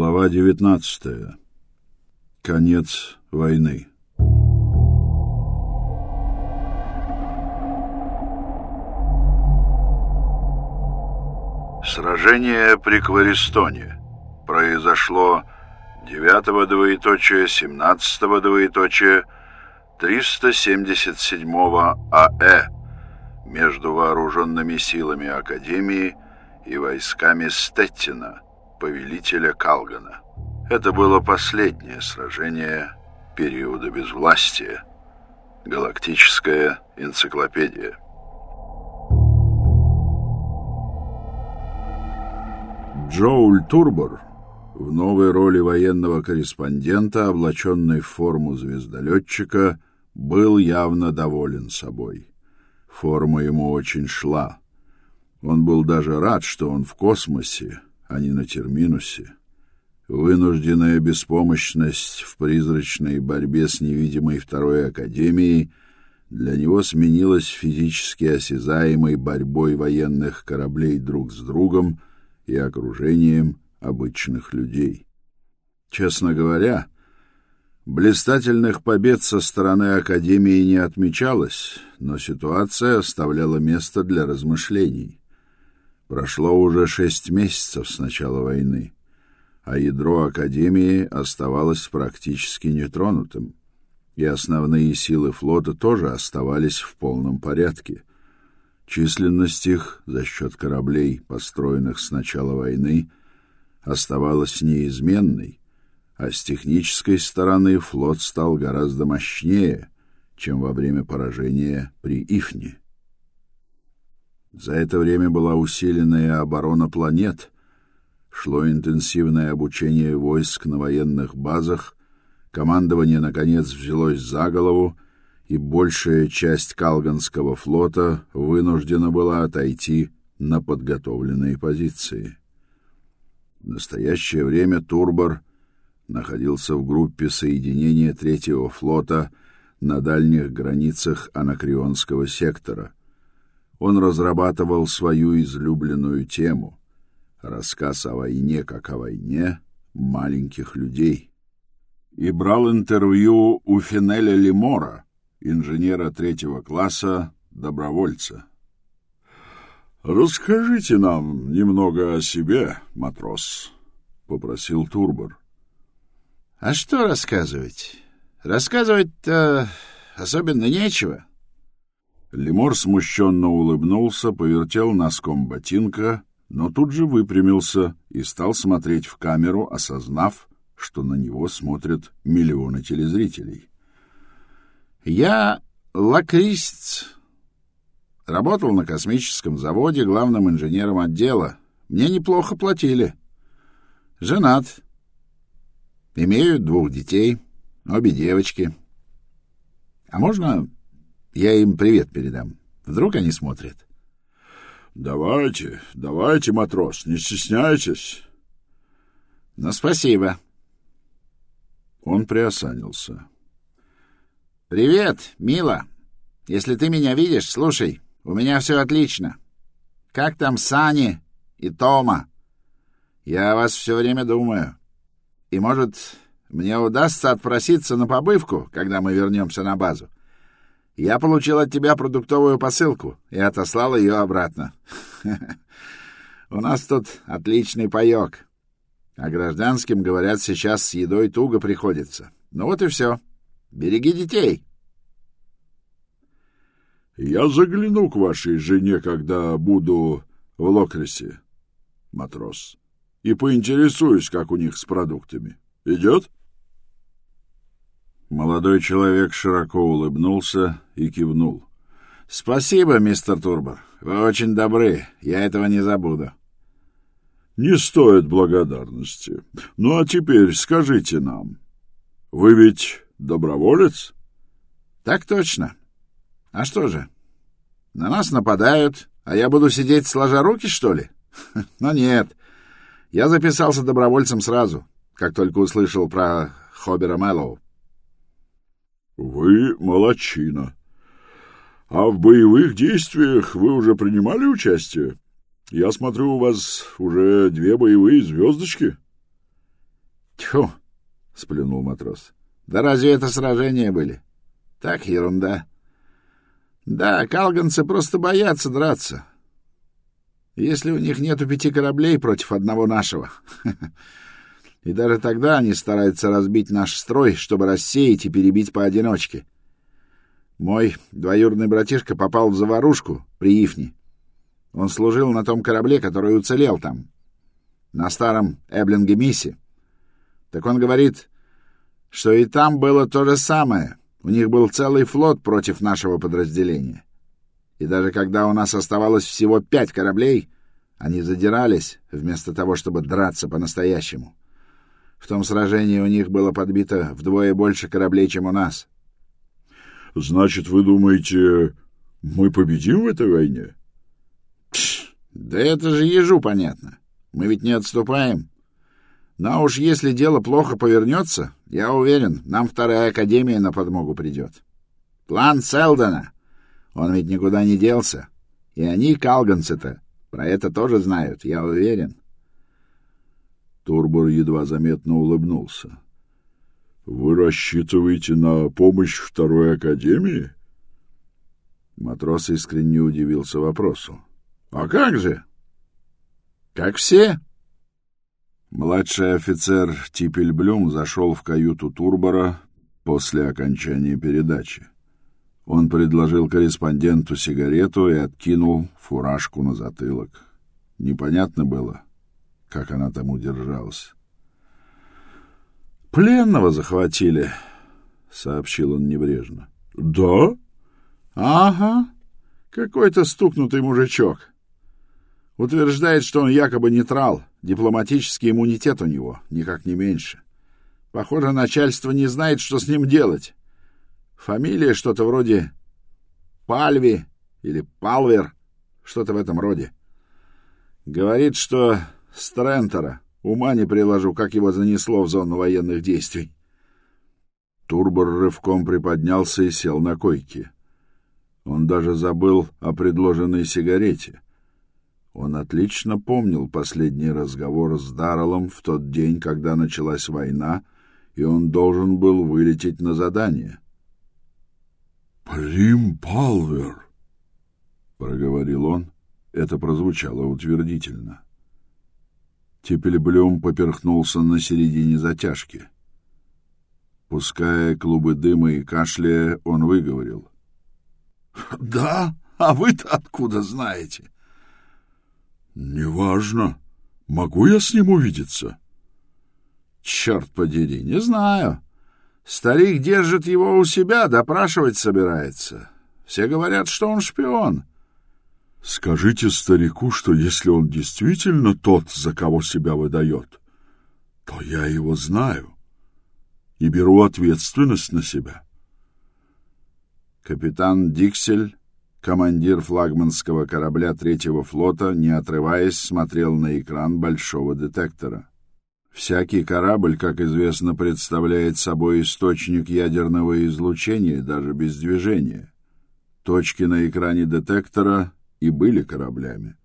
Глава 19. Конец войны. Сражение при Кваристоне произошло 9 двоеточие 17 двоеточие 377 АЭ между вооруженными силами Академии и войсками Стеттина, повелителя Калгана. Это было последнее сражение периода безвластия. Галактическая энциклопедия. Джоуль Турбор в новой роли военного корреспондента, облаченный в форму звездолетчика, был явно доволен собой. Форма ему очень шла. Он был даже рад, что он в космосе, а не на терминусе. Вынужденная беспомощность в призрачной борьбе с невидимой второй академией для него сменилась физически осязаемой борьбой военных кораблей друг с другом и окружением обычных людей. Честно говоря, блистательных побед со стороны Академии не отмечалось, но ситуация оставляла место для размышлений. Прошло уже шесть месяцев с начала войны, а ядро Академии оставалось практически нетронутым, и основные силы флота тоже оставались в полном порядке. Численность их за счет кораблей, построенных с начала войны, оставалась неизменной, а с технической стороны флот стал гораздо мощнее, чем во время поражения при Ифне. За это время была усиленная оборона планет, шло интенсивное обучение войск на военных базах, командование, наконец, взялось за голову, и большая часть Калганского флота вынуждена была отойти на подготовленные позиции. В настоящее время Турбор находился в группе соединения Третьего флота на дальних границах Анакреонского сектора — он разрабатывал свою излюбленную тему — рассказ о войне как о войне маленьких людей. И брал интервью у Финеля Лемора, инженера третьего класса, добровольца. «Расскажите нам немного о себе, матрос», — попросил Турбор. «А что рассказывать? Рассказывать-то особенно нечего». Лемор смущенно улыбнулся, повертел носком ботинка, но тут же выпрямился и стал смотреть в камеру, осознав, что на него смотрят миллионы телезрителей. «Я лакрист. Работал на космическом заводе главным инженером отдела. Мне неплохо платили. Женат. Имею двух детей, обе девочки. А можно я им привет передам. Вдруг они смотрят. — Давайте, давайте, матрос, не стесняйтесь. — Ну, спасибо. Он приосанился. — Привет, мила. Если ты меня видишь, слушай, у меня все отлично. Как там Сани и Тома? Я о вас все время думаю. И, может, мне удастся отпроситься на побывку, когда мы вернемся на базу. — я получил от тебя продуктовую посылку и отослал ее обратно. У нас тут отличный паек. А гражданским, говорят, сейчас с едой туго приходится. Ну вот и все. Береги детей. Я загляну к вашей жене, когда буду в Локресе, матрос, и поинтересуюсь, как у них с продуктами. Идет? — Молодой человек широко улыбнулся и кивнул. — Спасибо, мистер Турбор. Вы очень добры. Я этого не забуду. — Не стоит благодарности. Ну а теперь скажите нам, вы ведь доброволец? — Так точно. А что же? На нас нападают, а я буду сидеть сложа руки, что ли? Но нет. Я записался добровольцем сразу, как только услышал про Хобера Мэллоу. Вы молодчина. А в боевых действиях вы уже принимали участие? Я смотрю, у вас уже две боевые звездочки. Тьфу, сплюнул матрос. Да разве это сражения были? Так ерунда. Да, калганцы просто боятся драться. Если у них нету пяти кораблей против одного нашего. И даже тогда они стараются разбить наш строй, чтобы рассеять и перебить поодиночке. Мой двоюродный братишка попал в заварушку при Ифне. Он служил на том корабле, который уцелел там, на старом Эблинге Миссе. Так он говорит, что и там было то же самое. У них был целый флот против нашего подразделения. И даже когда у нас оставалось всего пять кораблей, они задирались, вместо того, чтобы драться по-настоящему. В том сражении у них было подбито вдвое больше кораблей, чем у нас. — Значит, вы думаете, мы победим в этой войне? — Пш, да это же ежу понятно. Мы ведь не отступаем. Но уж если дело плохо повернется, я уверен, нам вторая академия на подмогу придет. План Селдона. Он ведь никуда не делся. И они, калганцы-то, про это тоже знают, я уверен. Турбор едва заметно улыбнулся. — Вы рассчитываете на помощь второй академии? Матрос искренне удивился вопросу. — А как же? — Как все? — Младший офицер Типельблюм зашел в каюту Турбора после окончания передачи. Он предложил корреспонденту сигарету и откинул фуражку на затылок. Непонятно было, как она там удержалась. «Пленного захватили», — сообщил он небрежно. «Да?» «Ага. Какой-то стукнутый мужичок. Утверждает, что он якобы нейтрал, Дипломатический иммунитет у него, никак не меньше. Похоже, начальство не знает, что с ним делать. Фамилия что-то вроде Пальви или Палвер, что-то в этом роде. Говорит, что Стрентера. Ума не приложу, как его занесло в зону военных действий. Турбор рывком приподнялся и сел на койке. Он даже забыл о предложенной сигарете — он отлично помнил последний разговор с Дарреллом в тот день, когда началась война, и он должен был вылететь на задание. «Прим Палвер», — проговорил он. Это прозвучало утвердительно. Тепельблем поперхнулся на середине затяжки. Пуская клубы дыма и кашляя, он выговорил. «Да? А вы-то откуда знаете?» «Неважно. Могу я с ним увидеться?» «Черт подери, не знаю. Старик держит его у себя, допрашивать собирается. Все говорят, что он шпион». «Скажите старику, что если он действительно тот, за кого себя выдает, то я его знаю и беру ответственность на себя». Капитан Диксель Командир флагманского корабля третьего флота, не отрываясь, смотрел на экран большого детектора. Всякий корабль, как известно, представляет собой источник ядерного излучения, даже без движения. Точки на экране детектора и были кораблями.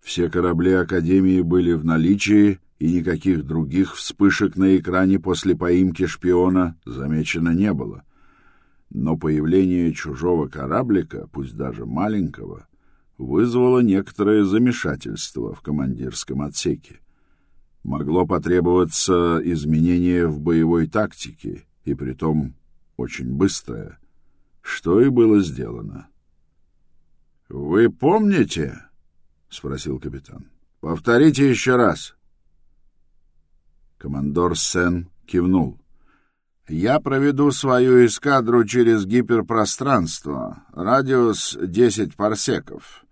Все корабли Академии были в наличии, и никаких других вспышек на экране после поимки шпиона замечено не было — но появление чужого кораблика, пусть даже маленького, вызвало некоторое замешательство в командирском отсеке. Могло потребоваться изменение в боевой тактике, и притом очень быстрое, что и было сделано. — Вы помните? — спросил капитан. — Повторите еще раз. Командор Сен кивнул. — я проведу свою эскадру через гиперпространство. Радиус 10 парсеков.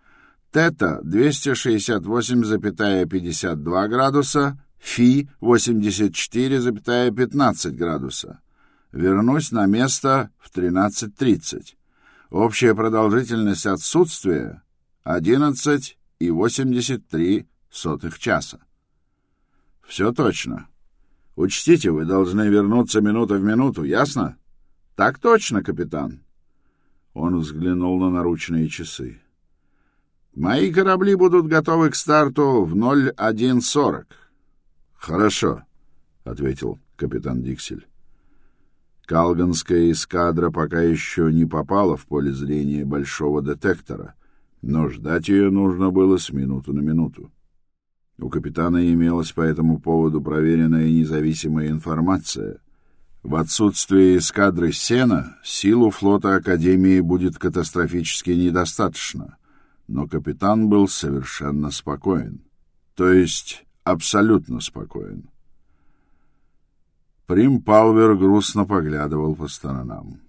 Тета 268,52 градуса, Фи 84,15 градуса. Вернусь на место в 13.30. Общая продолжительность отсутствия 11,83 часа. Все точно. Учтите, вы должны вернуться минута в минуту, ясно? Так точно, капитан. Он взглянул на наручные часы. Мои корабли будут готовы к старту в 01.40. Хорошо. — ответил капитан Диксель. Калганская эскадра пока еще не попала в поле зрения большого детектора, но ждать ее нужно было с минуты на минуту. У капитана имелась по этому поводу проверенная независимая информация. В отсутствие эскадры Сена силу флота Академии будет катастрофически недостаточно, но капитан был совершенно спокоен. То есть абсолютно спокоен. Прим Палвер грустно поглядывал по сторонам.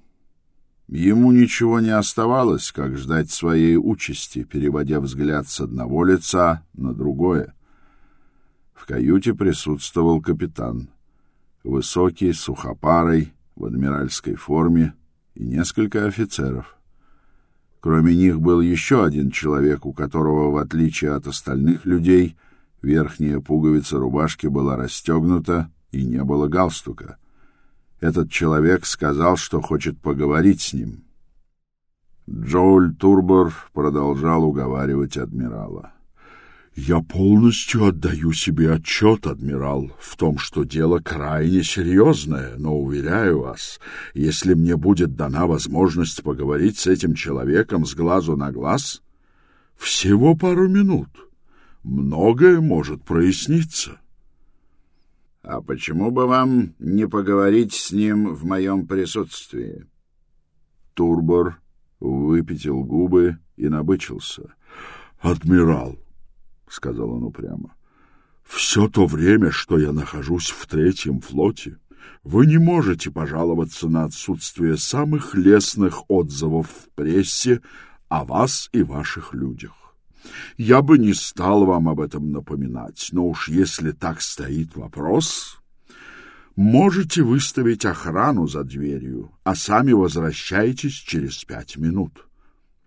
Ему ничего не оставалось, как ждать своей участи, переводя взгляд с одного лица на другое. В каюте присутствовал капитан, высокий, сухопарый, в адмиральской форме и несколько офицеров. Кроме них был еще один человек, у которого, в отличие от остальных людей, верхняя пуговица рубашки была расстегнута и не было галстука. Этот человек сказал, что хочет поговорить с ним. Джоуль Турбор продолжал уговаривать адмирала. «Я полностью отдаю себе отчет, адмирал, в том, что дело крайне серьезное, но, уверяю вас, если мне будет дана возможность поговорить с этим человеком с глазу на глаз, всего пару минут, многое может проясниться». А почему бы вам не поговорить с ним в моем присутствии? Турбор выпятил губы и набычился. «Адмирал», — сказал он упрямо, — «все то время, что я нахожусь в третьем флоте, вы не можете пожаловаться на отсутствие самых лестных отзывов в прессе о вас и ваших людях. Я бы не стал вам об этом напоминать, но уж если так стоит вопрос, можете выставить охрану за дверью, а сами возвращайтесь через пять минут.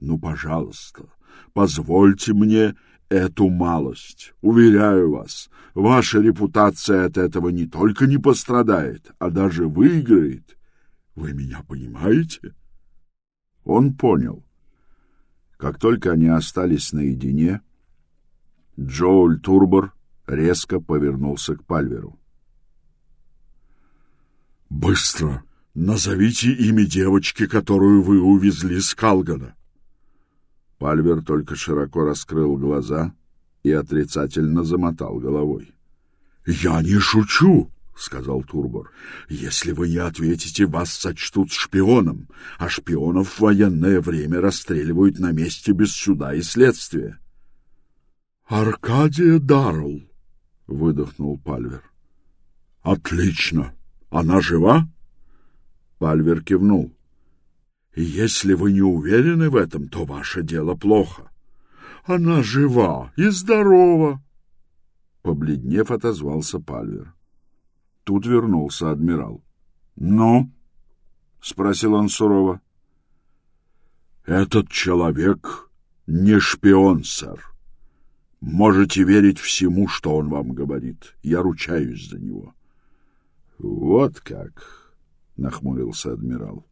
Ну, пожалуйста, позвольте мне эту малость. Уверяю вас, ваша репутация от этого не только не пострадает, а даже выиграет. Вы меня понимаете? Он понял. Как только они остались наедине, Джоуль Турбор резко повернулся к Пальверу. «Быстро! Назовите имя девочки, которую вы увезли с Калгана!» Пальвер только широко раскрыл глаза и отрицательно замотал головой. «Я не шучу!» — сказал Турбор. — Если вы не ответите, вас сочтут шпионом, а шпионов в военное время расстреливают на месте без суда и следствия. — Аркадия Даррелл, — выдохнул Пальвер. — Отлично. Она жива? Пальвер кивнул. — Если вы не уверены в этом, то ваше дело плохо. Она жива и здорова. Побледнев, отозвался Пальвер. Тут вернулся адмирал. «Ну?» — спросил он сурово. «Этот человек не шпион, сэр. Можете верить всему, что он вам говорит. Я ручаюсь за него». «Вот как!» — нахмурился адмирал.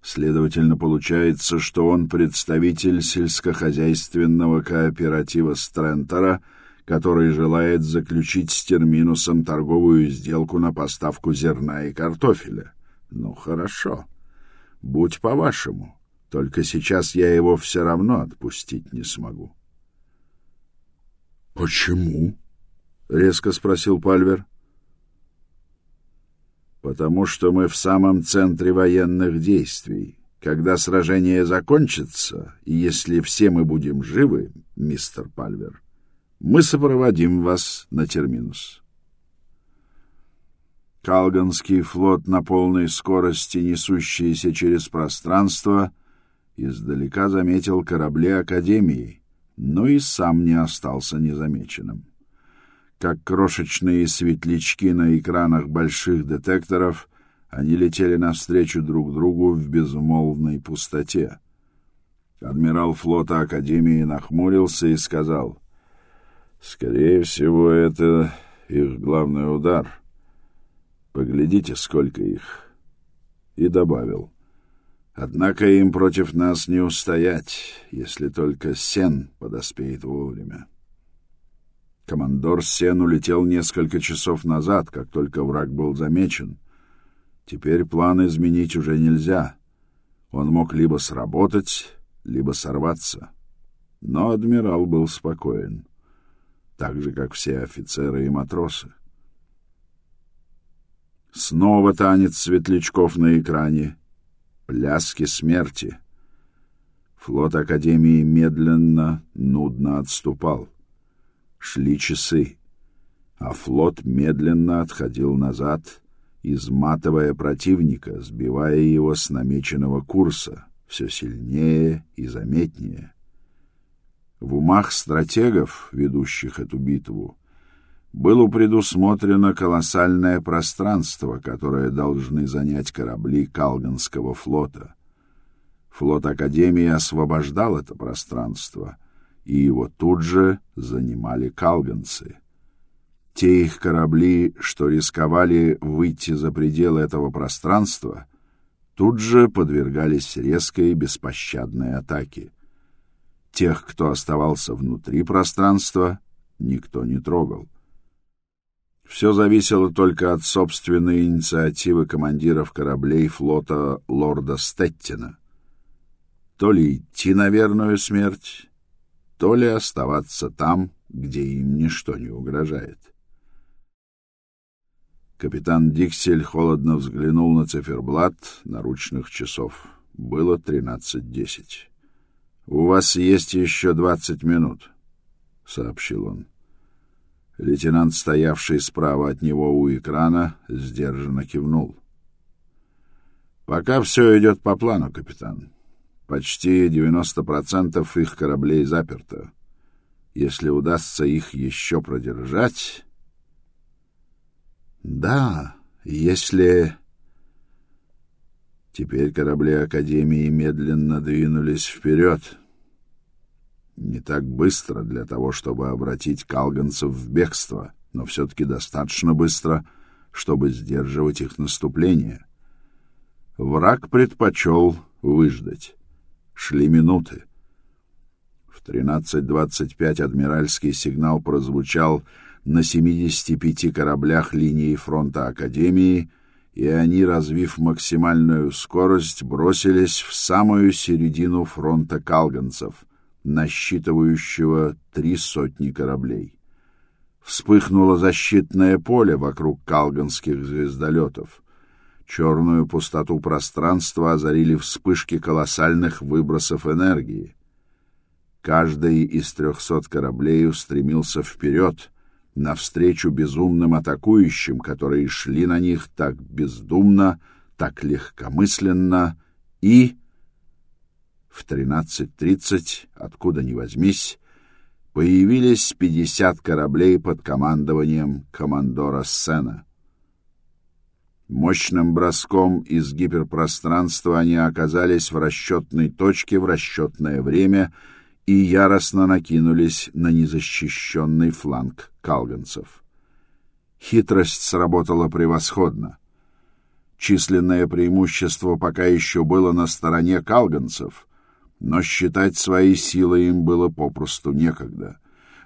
«Следовательно, получается, что он представитель сельскохозяйственного кооператива Стрентера — который желает заключить с Терминусом торговую сделку на поставку зерна и картофеля. Ну, хорошо. Будь по-вашему. Только сейчас я его все равно отпустить не смогу. — Почему? — резко спросил Пальвер. — Потому что мы в самом центре военных действий. Когда сражение закончится, и если все мы будем живы, мистер Пальвер, мы сопроводим вас на терминус. Калганский флот на полной скорости, несущийся через пространство, издалека заметил корабли Академии, но и сам не остался незамеченным. Как крошечные светлячки на экранах больших детекторов, они летели навстречу друг другу в безмолвной пустоте. Адмирал флота Академии нахмурился и сказал — Скорее всего, это их главный удар. Поглядите, сколько их. И добавил. Однако им против нас не устоять, если только Сен подоспеет вовремя. Командор Сен улетел несколько часов назад, как только враг был замечен. Теперь план изменить уже нельзя. Он мог либо сработать, либо сорваться. Но адмирал был спокоен, так же, как все офицеры и матросы. Снова танец светлячков на экране. Пляски смерти. Флот Академии медленно, нудно отступал. Шли часы, а флот медленно отходил назад, изматывая противника, сбивая его с намеченного курса все сильнее и заметнее. В умах стратегов, ведущих эту битву, было предусмотрено колоссальное пространство, которое должны занять корабли Калганского флота. Флот Академии освобождал это пространство, и его тут же занимали калганцы. Те их корабли, что рисковали выйти за пределы этого пространства, тут же подвергались резкой беспощадной атаке. Тех, кто оставался внутри пространства, никто не трогал. Все зависело только от собственной инициативы командиров кораблей флота лорда Стеттина. То ли идти на верную смерть, то ли оставаться там, где им ничто не угрожает. Капитан Диксель холодно взглянул на циферблат наручных часов. Было тринадцать десять. «У вас есть еще двадцать минут», — сообщил он. Лейтенант, стоявший справа от него у экрана, сдержанно кивнул. «Пока все идет по плану, капитан. Почти девяносто процентов их кораблей заперто. Если удастся их еще продержать...» «Да, если...» Теперь корабли Академии медленно двинулись вперед. Не так быстро для того, чтобы обратить калганцев в бегство, но все-таки достаточно быстро, чтобы сдерживать их наступление. Враг предпочел выждать. Шли минуты. В 13.25 адмиральский сигнал прозвучал на 75 кораблях линии фронта Академии — и они, развив максимальную скорость, бросились в самую середину фронта калганцев, насчитывающего три сотни кораблей. Вспыхнуло защитное поле вокруг калганских звездолетов. Черную пустоту пространства озарили вспышки колоссальных выбросов энергии. Каждый из трехсот кораблей устремился вперед — навстречу безумным атакующим, которые шли на них так бездумно, так легкомысленно и... В 13.30, откуда ни возьмись, появились 50 кораблей под командованием командора Сена. Мощным броском из гиперпространства они оказались в расчетной точке в расчетное время — и яростно накинулись на незащищенный фланг калганцев. Хитрость сработала превосходно. Численное преимущество пока еще было на стороне калганцев, но считать свои силы им было попросту некогда.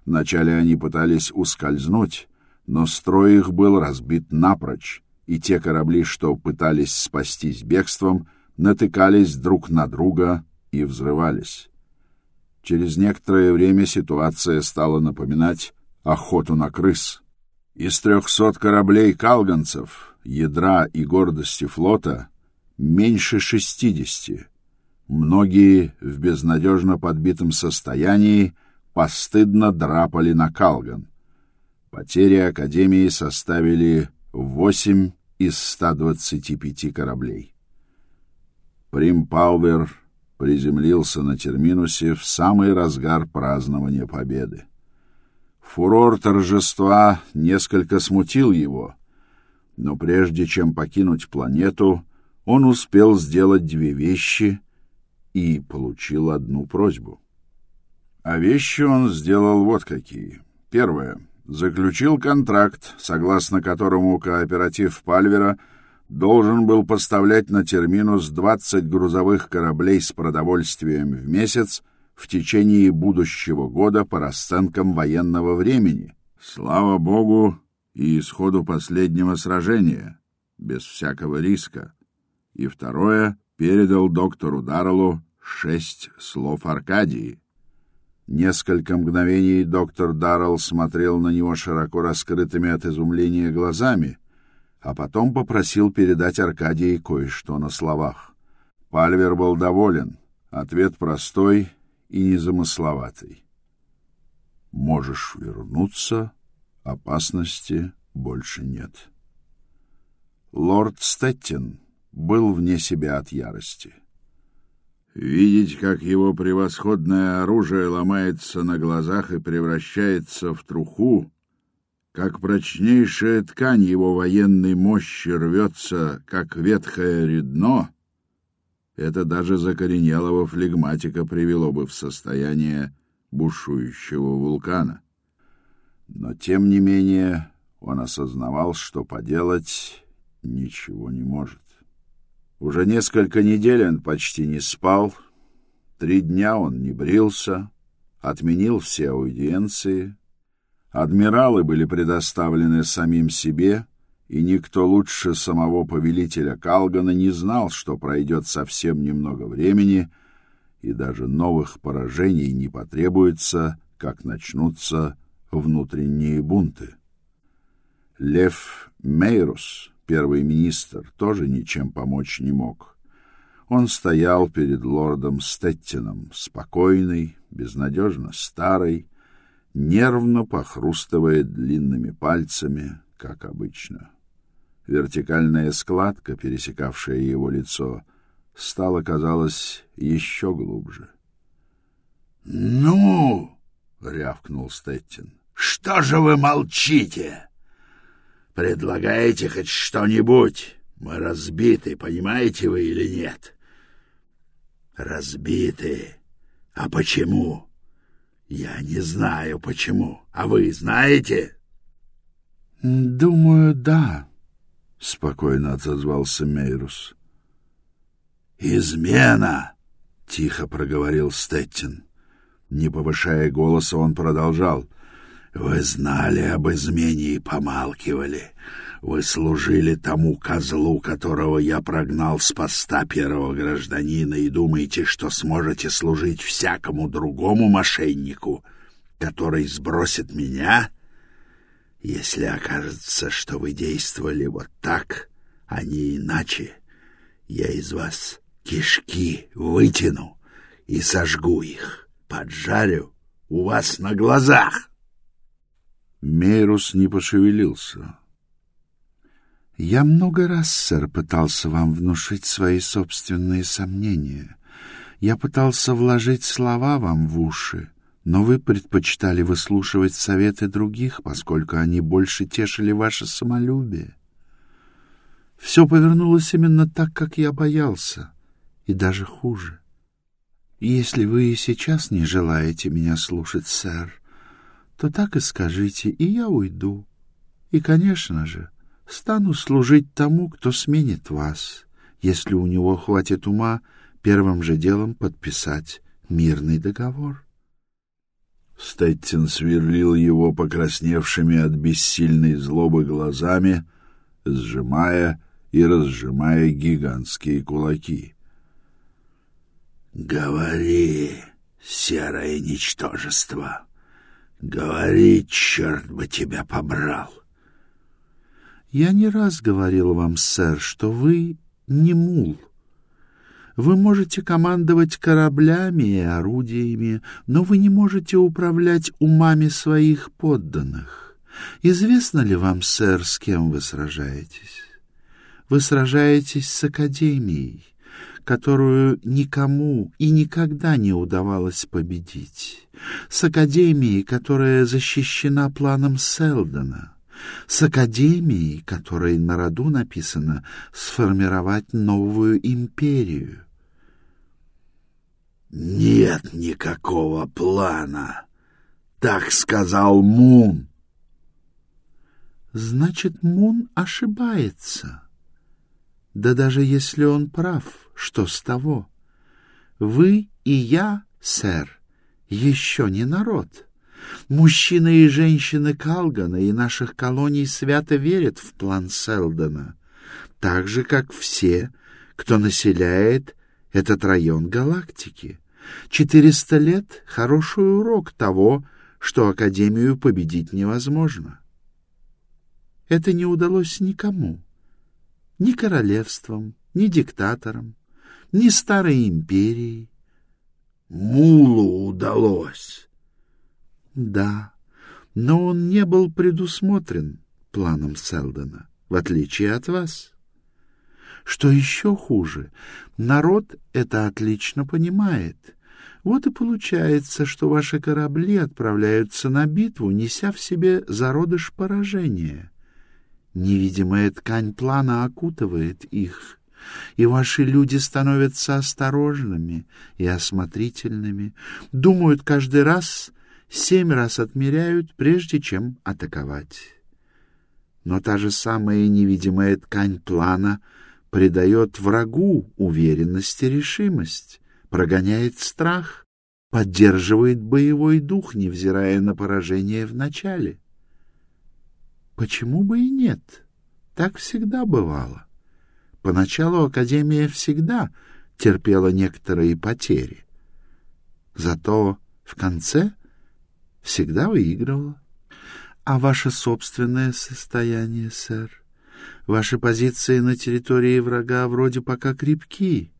Вначале они пытались ускользнуть, но строй их был разбит напрочь, и те корабли, что пытались спастись бегством, натыкались друг на друга и взрывались. Через некоторое время ситуация стала напоминать охоту на крыс. Из трехсот кораблей калганцев, ядра и гордости флота, меньше шестидесяти. Многие в безнадежно подбитом состоянии постыдно драпали на Калган. Потери Академии составили восемь из 125 кораблей. Прим Пауэр приземлился на терминусе в самый разгар празднования победы. Фурор торжества несколько смутил его, но прежде чем покинуть планету, он успел сделать две вещи и получил одну просьбу. А вещи он сделал вот какие. Первое. Заключил контракт, согласно которому кооператив Пальвера — должен был поставлять на терминус 20 грузовых кораблей с продовольствием в месяц в течение будущего года по расценкам военного времени, Слава богу и исходу последнего сражения, без всякого риска. И второе передал доктору Дарреллу шесть слов Аркадии. Несколько мгновений доктор Даррелл смотрел на него широко раскрытыми от изумления глазами, а потом попросил передать Аркадии кое-что на словах. Пальвер был доволен. Ответ простой и незамысловатый. «Можешь вернуться, опасности больше нет». Лорд Стеттин был вне себя от ярости. Видеть, как его превосходное оружие ломается на глазах и превращается в труху, как прочнейшая ткань его военной мощи рвется, как ветхое редно, это даже закоренелого флегматика привело бы в состояние бушующего вулкана. Но, тем не менее, он осознавал, что поделать ничего не может. Уже несколько недель он почти не спал, три дня он не брился, отменил все аудиенции, адмиралы были предоставлены самим себе, и никто лучше самого повелителя Калгана не знал, что пройдет совсем немного времени, и даже новых поражений не потребуется, как начнутся внутренние бунты. Лев Мейрус первый министр, тоже ничем помочь не мог. Он стоял перед лордом Стеттином, спокойный, безнадежно старый, нервно похрустывая длинными пальцами, как обычно. Вертикальная складка, пересекавшая его лицо, стала, казалось, еще глубже. «Ну!» — рявкнул Стеттин. «Что же вы молчите?» Предлагаете хоть что-нибудь? Мы разбиты, понимаете вы или нет? Разбиты. А почему? Я не знаю почему. А вы знаете? Думаю, да, спокойно отозвался Мейрус. Измена, тихо проговорил Стеттин. Не повышая голоса, он продолжал: вы знали об измене и помалкивали. Вы служили тому козлу, которого я прогнал с поста первого гражданина, и думаете, что сможете служить всякому другому мошеннику, который сбросит меня? Если окажется, что вы действовали вот так, а не иначе, я из вас кишки вытяну и сожгу их, поджарю у вас на глазах. Мейрус не пошевелился. «Я много раз, сэр, пытался вам внушить свои собственные сомнения. Я пытался вложить слова вам в уши, но вы предпочитали выслушивать советы других, поскольку они больше тешили ваше самолюбие. Все повернулось именно так, как я боялся, и даже хуже. Если вы и сейчас не желаете меня слушать, сэр, то так и скажите, и я уйду. И, конечно же, стану служить тому, кто сменит вас, если у него хватит ума первым же делом подписать мирный договор. Стеттин сверлил его покрасневшими от бессильной злобы глазами, сжимая и разжимая гигантские кулаки. «Говори, серое ничтожество!» Говори, черт бы тебя побрал. Я не раз говорил вам, сэр, что вы не мул. Вы можете командовать кораблями и орудиями, но вы не можете управлять умами своих подданных. Известно ли вам, сэр, с кем вы сражаетесь? Вы сражаетесь с Академией, которую никому и никогда не удавалось победить, с Академией, которая защищена планом Селдона, с Академией, которой на роду написано «сформировать новую империю». «Нет никакого плана», — так сказал Мун. «Значит, Мун ошибается». Да даже если он прав, что с того? Вы и я, сэр, еще не народ. Мужчины и женщины Калгана и наших колоний свято верят в план Селдона, так же, как все, кто населяет этот район галактики. Четыреста лет — хороший урок того, что Академию победить невозможно. Это не удалось никому, ни королевствам, ни диктаторам, ни старой империей. Мулу удалось. Да, но он не был предусмотрен планом Селдона, в отличие от вас. Что еще хуже, народ это отлично понимает. Вот и получается, что ваши корабли отправляются на битву, неся в себе зародыш поражения. Невидимая ткань плана окутывает их, и ваши люди становятся осторожными и осмотрительными, думают каждый раз, семь раз отмеряют, прежде чем атаковать. Но та же самая невидимая ткань плана — придает врагу уверенность и решимость, прогоняет страх, поддерживает боевой дух, невзирая на поражение в начале. Почему бы и нет? Так всегда бывало. Поначалу Академия всегда терпела некоторые потери. Зато в конце всегда выигрывала. А ваше собственное состояние, сэр? Ваши позиции на территории врага вроде пока крепки.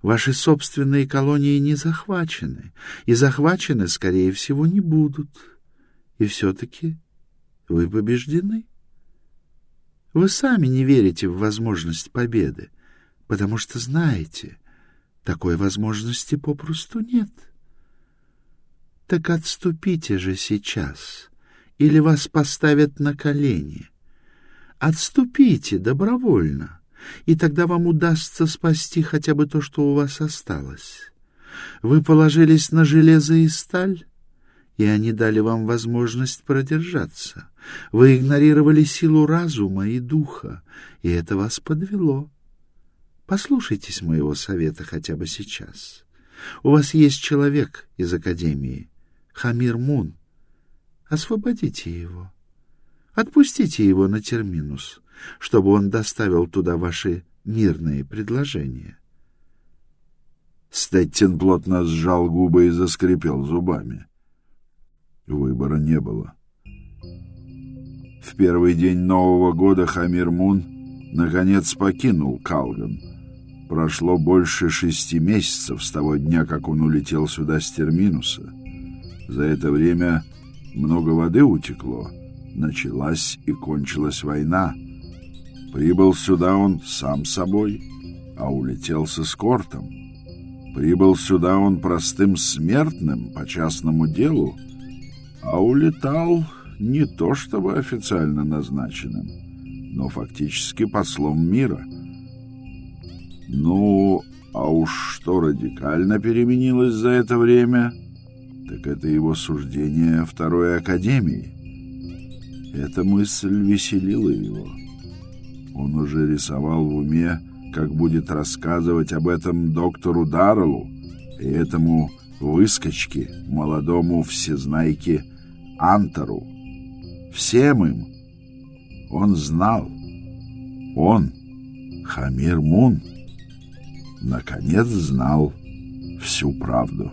Ваши собственные колонии не захвачены, и захвачены, скорее всего, не будут. И все-таки вы побеждены. Вы сами не верите в возможность победы, потому что знаете, такой возможности попросту нет. Так отступите же сейчас, или вас поставят на колени. Отступите добровольно, и тогда вам удастся спасти хотя бы то, что у вас осталось. Вы положились на железо и сталь, и они дали вам возможность продержаться. Вы игнорировали силу разума и духа, и это вас подвело. Послушайтесь моего совета хотя бы сейчас. У вас есть человек из Академии, Хамир Мун. Освободите его. Отпустите его на терминус, чтобы он доставил туда ваши мирные предложения. Стеттин плотно сжал губы и заскрипел зубами. Выбора не было. В первый день Нового года Хамир Мун наконец покинул Калган. Прошло больше шести месяцев с того дня, как он улетел сюда с терминуса. За это время много воды утекло — началась и кончилась война. Прибыл сюда он сам собой, а улетел с эскортом. Прибыл сюда он простым смертным по частному делу, а улетал не то чтобы официально назначенным, но фактически послом мира. Ну, а уж что радикально переменилось за это время, так это его суждение о Второй Академии. Эта мысль веселила его. Он уже рисовал в уме, как будет рассказывать об этом доктору Дарреллу и этому выскочке, молодому всезнайке Антору. Всем им. Он знал. Он, Хамир Мун, наконец знал всю правду.